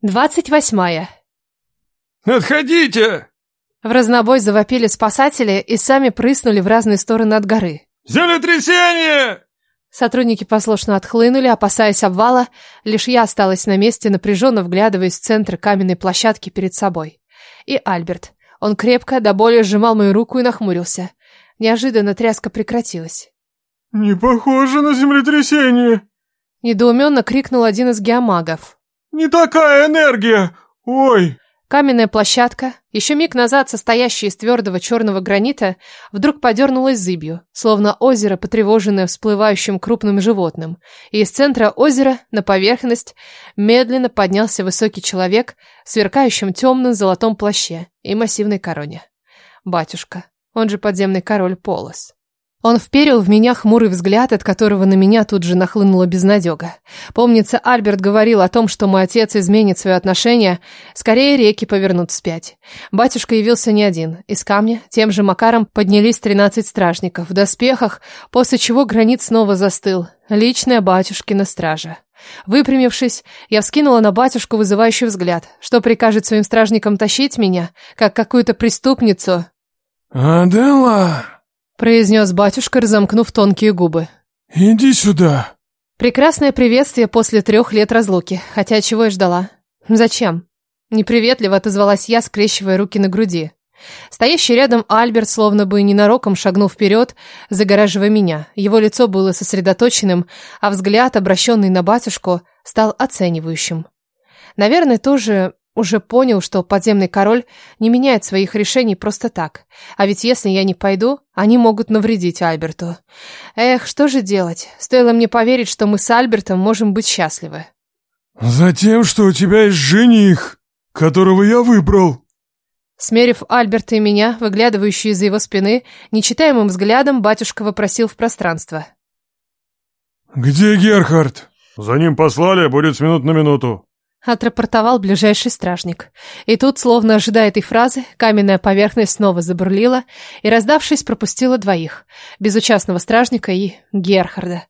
Двадцать восьмая. «Отходите!» В разнобой завопили спасатели и сами прыснули в разные стороны от горы. «Землетрясение!» Сотрудники послушно отхлынули, опасаясь обвала. Лишь я осталась на месте, напряженно вглядываясь в центр каменной площадки перед собой. И Альберт. Он крепко, до боли сжимал мою руку и нахмурился. Неожиданно тряска прекратилась. «Не похоже на землетрясение!» Недоуменно крикнул один из геомагов. «Не такая энергия! Ой!» Каменная площадка, еще миг назад состоящая из твердого черного гранита, вдруг подернулась зыбью, словно озеро, потревоженное всплывающим крупным животным. И из центра озера на поверхность медленно поднялся высокий человек в сверкающем темном золотом плаще и массивной короне. Батюшка, он же подземный король Полос. Он вперил в меня хмурый взгляд, от которого на меня тут же нахлынула безнадега. Помнится, Альберт говорил о том, что мой отец изменит свое отношение, скорее реки повернут вспять. Батюшка явился не один. Из камня тем же макаром поднялись тринадцать стражников в доспехах, после чего гранит снова застыл. Личная батюшкина стража. Выпрямившись, я вскинула на батюшку вызывающий взгляд. Что прикажет своим стражникам тащить меня, как какую-то преступницу? «Адела!» Произнес батюшка, разомкнув тонкие губы. «Иди сюда!» Прекрасное приветствие после трех лет разлуки, хотя чего я ждала? Зачем? Неприветливо отозвалась я, скрещивая руки на груди. Стоящий рядом Альберт, словно бы ненароком шагнул вперед, загораживая меня. Его лицо было сосредоточенным, а взгляд, обращенный на батюшку, стал оценивающим. Наверное, тоже уже понял, что подземный король не меняет своих решений просто так. А ведь если я не пойду, они могут навредить Альберту. Эх, что же делать? Стоило мне поверить, что мы с Альбертом можем быть счастливы. «Затем, что у тебя есть жених, которого я выбрал». Смерив Альберта и меня, выглядывающие из-за его спины, нечитаемым взглядом батюшка вопросил в пространство. «Где Герхард?» «За ним послали, будет с минут на минуту». Отрапортовал ближайший стражник. И тут, словно ожидая этой фразы, каменная поверхность снова забурлила и, раздавшись, пропустила двоих. Безучастного стражника и Герхарда.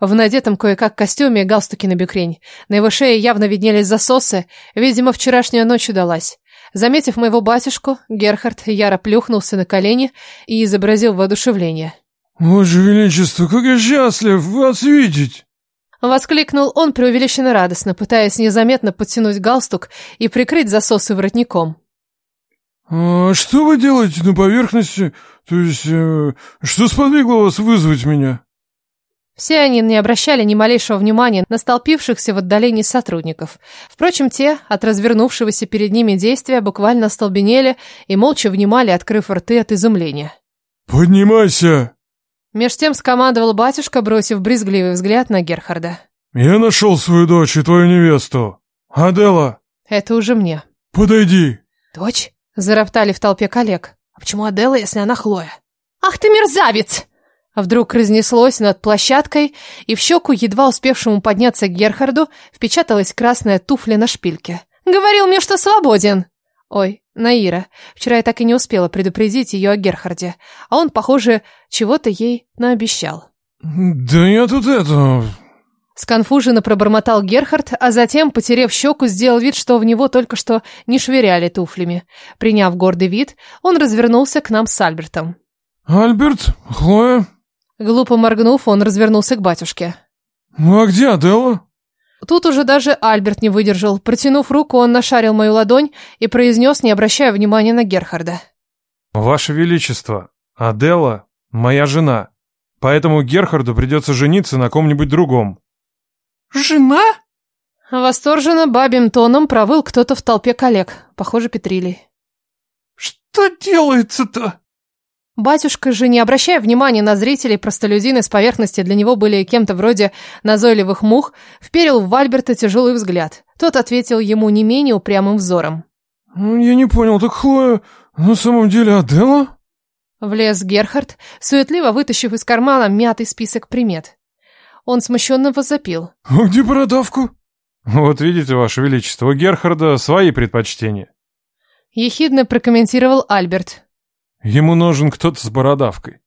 В надетом кое-как костюме и галстуке на бекрень. На его шее явно виднелись засосы. Видимо, вчерашняя ночь удалась. Заметив моего батюшку, Герхард яро плюхнулся на колени и изобразил воодушевление. «Ваше Величество, как я счастлив вас видеть!» Воскликнул он преувеличенно радостно, пытаясь незаметно подтянуть галстук и прикрыть засосы воротником. «А что вы делаете на поверхности? То есть, э, что сподвигло вас вызвать меня?» Все они не обращали ни малейшего внимания на столпившихся в отдалении сотрудников. Впрочем, те от развернувшегося перед ними действия буквально остолбенели и молча внимали, открыв рты от изумления. «Поднимайся!» Меж тем скомандовал батюшка, бросив брезгливый взгляд на Герхарда. «Я нашел свою дочь и твою невесту. Адела!» «Это уже мне». «Подойди!» «Дочь?» – зароптали в толпе коллег. «А почему Адела, если она Хлоя?» «Ах ты мерзавец!» Вдруг разнеслось над площадкой, и в щеку, едва успевшему подняться Герхарду, впечаталась красная туфля на шпильке. «Говорил мне, что свободен!» Ой, Наира. Вчера я так и не успела предупредить ее о Герхарде. А он, похоже, чего-то ей наобещал. «Да я тут это...» Сконфуженно пробормотал Герхард, а затем, потерев щеку, сделал вид, что в него только что не швыряли туфлями. Приняв гордый вид, он развернулся к нам с Альбертом. «Альберт? Хлоя?» Глупо моргнув, он развернулся к батюшке. «Ну а где Аделла?» Тут уже даже Альберт не выдержал. Протянув руку, он нашарил мою ладонь и произнес, не обращая внимания на Герхарда. «Ваше Величество, Аделла — моя жена, поэтому Герхарду придется жениться на ком-нибудь другом». «Жена?» Восторженно бабьим тоном провыл кто-то в толпе коллег, похоже, Петрилий. «Что делается-то?» Батюшка же, не обращая внимания на зрителей, простолюдины с поверхности для него были кем-то вроде назойливых мух, вперил в Альберта тяжелый взгляд. Тот ответил ему не менее упрямым взором. «Ну, «Я не понял, так Хлоя на самом деле Адела?» Влез Герхард, суетливо вытащив из кармана мятый список примет. Он смущенно возопил. «А где бородавку?» «Вот видите, Ваше Величество, у Герхарда свои предпочтения». Ехидно прокомментировал Альберт. Ему нужен кто-то с бородавкой.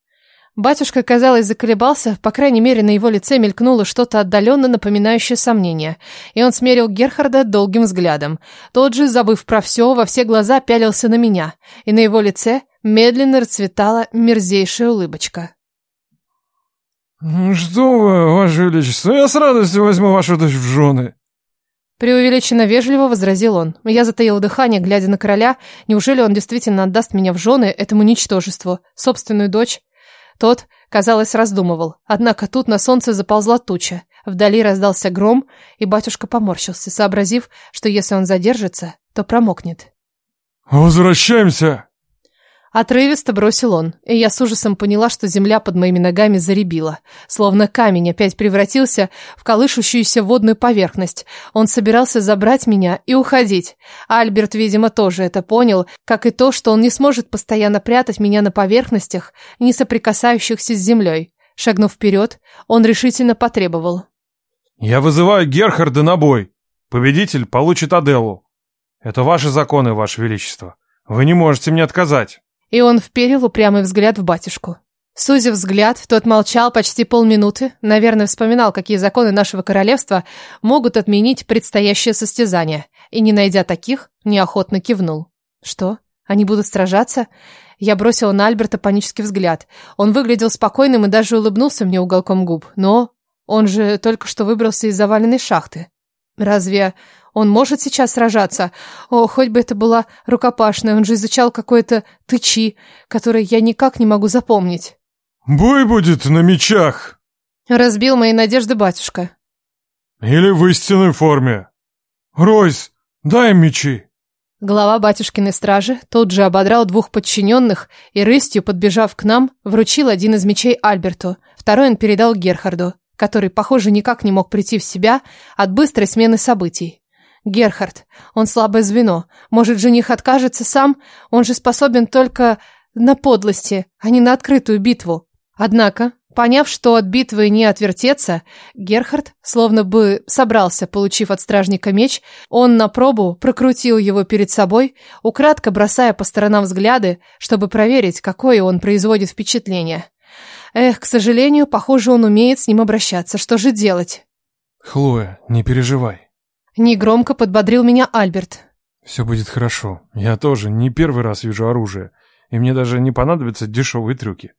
Батюшка, казалось, заколебался, по крайней мере, на его лице мелькнуло что-то отдаленно напоминающее сомнение, и он смерил Герхарда долгим взглядом. Тот же, забыв про все, во все глаза пялился на меня, и на его лице медленно расцветала мерзейшая улыбочка. «Ну что вы, Ваше Величество, я с радостью возьму вашу дочь в жены!» Преувеличенно вежливо возразил он. Я затаил дыхание, глядя на короля. Неужели он действительно отдаст меня в жены этому ничтожеству, собственную дочь? Тот, казалось, раздумывал. Однако тут на солнце заползла туча. Вдали раздался гром, и батюшка поморщился, сообразив, что если он задержится, то промокнет. «Возвращаемся!» Отрывисто бросил он, и я с ужасом поняла, что земля под моими ногами заребила. Словно камень опять превратился в колышущуюся водную поверхность. Он собирался забрать меня и уходить. Альберт, видимо, тоже это понял, как и то, что он не сможет постоянно прятать меня на поверхностях, не соприкасающихся с землей. Шагнув вперед, он решительно потребовал. «Я вызываю Герхарда на бой. Победитель получит Аделу. Это ваши законы, ваше величество. Вы не можете мне отказать». И он вперил упрямый взгляд в батюшку. Сузив взгляд, тот молчал почти полминуты, наверное, вспоминал, какие законы нашего королевства могут отменить предстоящее состязание, и, не найдя таких, неохотно кивнул. «Что? Они будут сражаться?» Я бросила на Альберта панический взгляд. Он выглядел спокойным и даже улыбнулся мне уголком губ. Но он же только что выбрался из заваленной шахты. Разве он может сейчас сражаться? О, хоть бы это была рукопашная, он же изучал какое-то тычи, которое я никак не могу запомнить. «Бой будет на мечах!» Разбил мои надежды батюшка. «Или в истинной форме. Ройс, дай мечи!» Глава батюшкиной стражи тут же ободрал двух подчиненных и рыстью, подбежав к нам, вручил один из мечей Альберту, второй он передал Герхарду, который, похоже, никак не мог прийти в себя от быстрой смены событий. Герхард, он слабое звено. Может, жених откажется сам? Он же способен только на подлости, а не на открытую битву. Однако, поняв, что от битвы не отвертеться, Герхард, словно бы собрался, получив от стражника меч, он на пробу прокрутил его перед собой, украдко бросая по сторонам взгляды, чтобы проверить, какое он производит впечатление. Эх, к сожалению, похоже, он умеет с ним обращаться. Что же делать? Хлоя, не переживай. Негромко подбодрил меня Альберт. Все будет хорошо. Я тоже не первый раз вижу оружие, и мне даже не понадобятся дешевые трюки.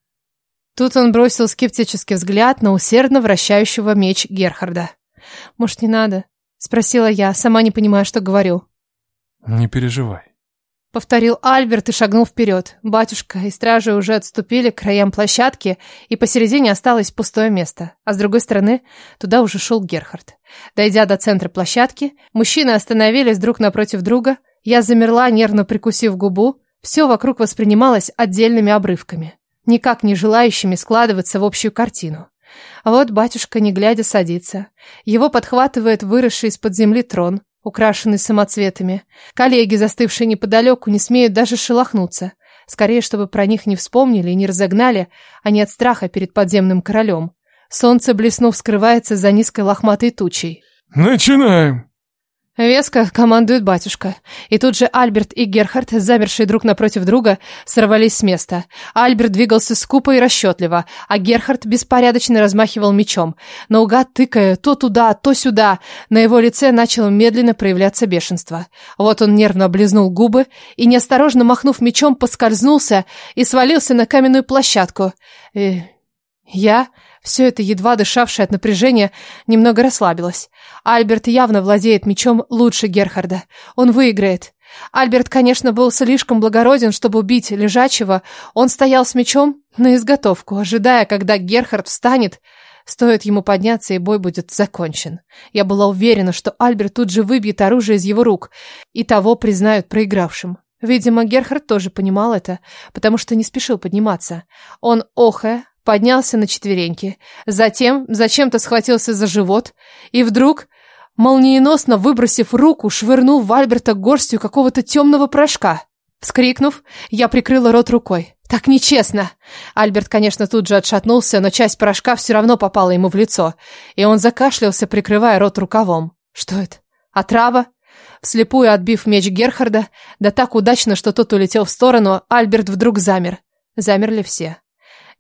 Тут он бросил скептический взгляд на усердно вращающего меч Герхарда. «Может, не надо?» — спросила я, сама не понимая, что говорю. «Не переживай. Повторил Альберт и шагнул вперед. Батюшка и стражи уже отступили к краям площадки, и посередине осталось пустое место. А с другой стороны, туда уже шел Герхард. Дойдя до центра площадки, мужчины остановились друг напротив друга. Я замерла, нервно прикусив губу. Все вокруг воспринималось отдельными обрывками, никак не желающими складываться в общую картину. А вот батюшка, не глядя, садится. Его подхватывает выросший из-под земли трон украшенный самоцветами. Коллеги, застывшие неподалеку, не смеют даже шелохнуться. Скорее, чтобы про них не вспомнили и не разогнали, а не от страха перед подземным королем. Солнце, блеснув, скрывается за низкой лохматой тучей. «Начинаем!» Веско командует батюшка. И тут же Альберт и Герхард, замершие друг напротив друга, сорвались с места. Альберт двигался скупо и расчетливо, а Герхард беспорядочно размахивал мечом, наугад тыкая то туда, то сюда. На его лице начало медленно проявляться бешенство. Вот он нервно облизнул губы и, неосторожно махнув мечом, поскользнулся и свалился на каменную площадку. И... Я все это, едва дышавшее от напряжения, немного расслабилось. Альберт явно владеет мечом лучше Герхарда. Он выиграет. Альберт, конечно, был слишком благороден, чтобы убить лежачего. Он стоял с мечом на изготовку, ожидая, когда Герхард встанет. Стоит ему подняться, и бой будет закончен. Я была уверена, что Альберт тут же выбьет оружие из его рук, и того признают проигравшим. Видимо, Герхард тоже понимал это, потому что не спешил подниматься. Он, охая, поднялся на четвереньки. Затем зачем-то схватился за живот и вдруг, молниеносно выбросив руку, швырнул в Альберта горстью какого-то темного порошка. Вскрикнув, я прикрыла рот рукой. «Так нечестно!» Альберт, конечно, тут же отшатнулся, но часть порошка все равно попала ему в лицо, и он закашлялся, прикрывая рот рукавом. «Что это? Отрава?» Вслепую отбив меч Герхарда, да так удачно, что тот улетел в сторону, Альберт вдруг замер. Замерли все.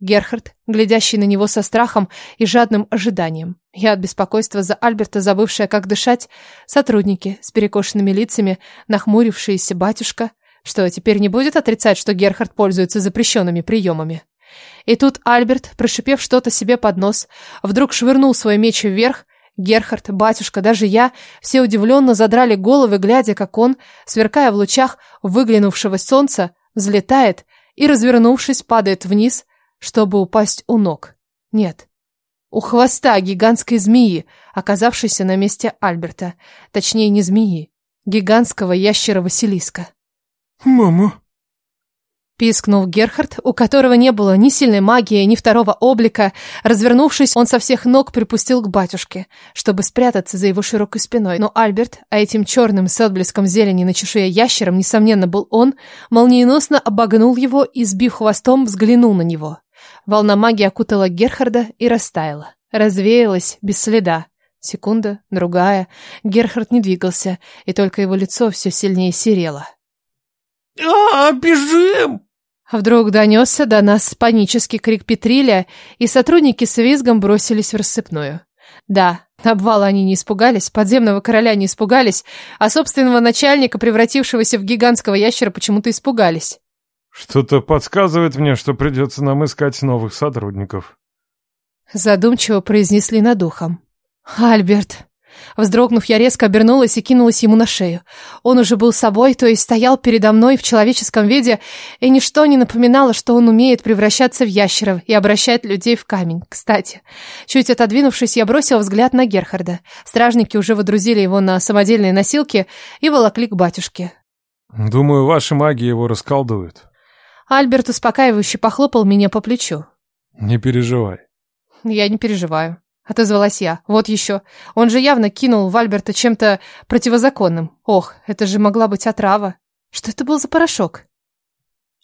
Герхард, глядящий на него со страхом и жадным ожиданием. Я от беспокойства за Альберта, забывшая, как дышать, сотрудники с перекошенными лицами, нахмурившиеся батюшка. Что, теперь не будет отрицать, что Герхард пользуется запрещенными приемами? И тут Альберт, прошипев что-то себе под нос, вдруг швырнул свой меч вверх. Герхард, батюшка, даже я, все удивленно задрали головы, глядя, как он, сверкая в лучах выглянувшего солнца, взлетает и, развернувшись, падает вниз, чтобы упасть у ног. Нет, у хвоста гигантской змеи, оказавшейся на месте Альберта. Точнее, не змеи, гигантского ящера-василиска. «Мама!» Пискнул Герхард, у которого не было ни сильной магии, ни второго облика. Развернувшись, он со всех ног припустил к батюшке, чтобы спрятаться за его широкой спиной. Но Альберт, а этим черным с отблеском зелени на чешуе ящером, несомненно, был он, молниеносно обогнул его и, сбив хвостом, взглянул на него. Волна магии окутала Герхарда и растаяла. Развеялась без следа. Секунда, другая. Герхард не двигался, и только его лицо все сильнее серело. «А, бежим!» Вдруг донесся до нас панический крик Петриля, и сотрудники с визгом бросились в рассыпную. Да, обвала они не испугались, подземного короля не испугались, а собственного начальника, превратившегося в гигантского ящера, почему-то испугались. Что-то подсказывает мне, что придется нам искать новых сотрудников. Задумчиво произнесли над ухом. Альберт, Вздрогнув, я резко обернулась и кинулась ему на шею. Он уже был собой, то есть стоял передо мной в человеческом виде, и ничто не напоминало, что он умеет превращаться в ящеров и обращать людей в камень. Кстати, чуть отодвинувшись, я бросила взгляд на Герхарда. Стражники уже водрузили его на самодельные носилки и волокли к батюшке. «Думаю, ваша магия его расколдует». Альберт успокаивающе похлопал меня по плечу. «Не переживай». «Я не переживаю». Отозвалась я. Вот еще. Он же явно кинул в Альберта чем-то противозаконным. Ох, это же могла быть отрава. Что это был за порошок?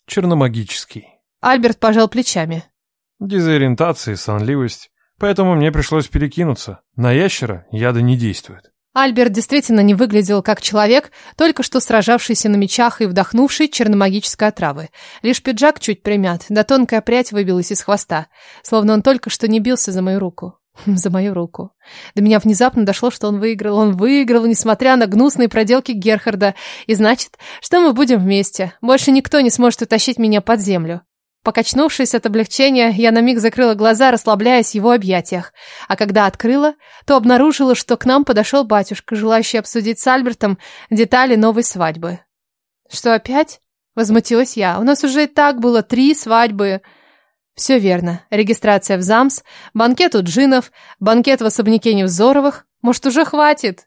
Черномагический. Альберт пожал плечами. Дезориентация и сонливость. Поэтому мне пришлось перекинуться. На ящера яды не действуют. Альберт действительно не выглядел как человек, только что сражавшийся на мечах и вдохнувший черномагической отравы. Лишь пиджак чуть примят, да тонкая прядь выбилась из хвоста, словно он только что не бился за мою руку. За мою руку. До меня внезапно дошло, что он выиграл. Он выиграл, несмотря на гнусные проделки Герхарда. И значит, что мы будем вместе. Больше никто не сможет утащить меня под землю. Покачнувшись от облегчения, я на миг закрыла глаза, расслабляясь в его объятиях. А когда открыла, то обнаружила, что к нам подошел батюшка, желающий обсудить с Альбертом детали новой свадьбы. «Что, опять?» — возмутилась я. «У нас уже и так было три свадьбы». Все верно. Регистрация в ЗАМС, банкет у Джинов, банкет в особняке Невзоровых. Может, уже хватит?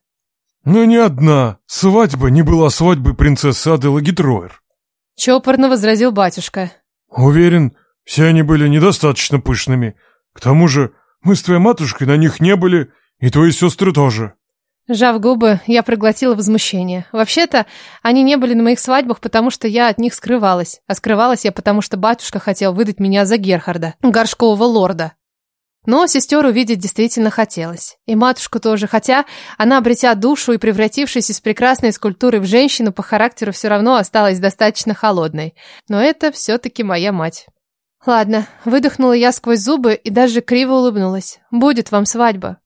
Но ни одна свадьба не была свадьбой принцессы Аделы Гитроер. Чопорно возразил батюшка. Уверен, все они были недостаточно пышными. К тому же мы с твоей матушкой на них не были, и твои сестры тоже. Сжав губы, я проглотила возмущение. Вообще-то, они не были на моих свадьбах, потому что я от них скрывалась. А скрывалась я, потому что батюшка хотел выдать меня за Герхарда, горшкового лорда. Но сестер увидеть действительно хотелось. И матушку тоже, хотя она, обретя душу и превратившись из прекрасной скульптуры в женщину, по характеру все равно осталась достаточно холодной. Но это все-таки моя мать. Ладно, выдохнула я сквозь зубы и даже криво улыбнулась. Будет вам свадьба.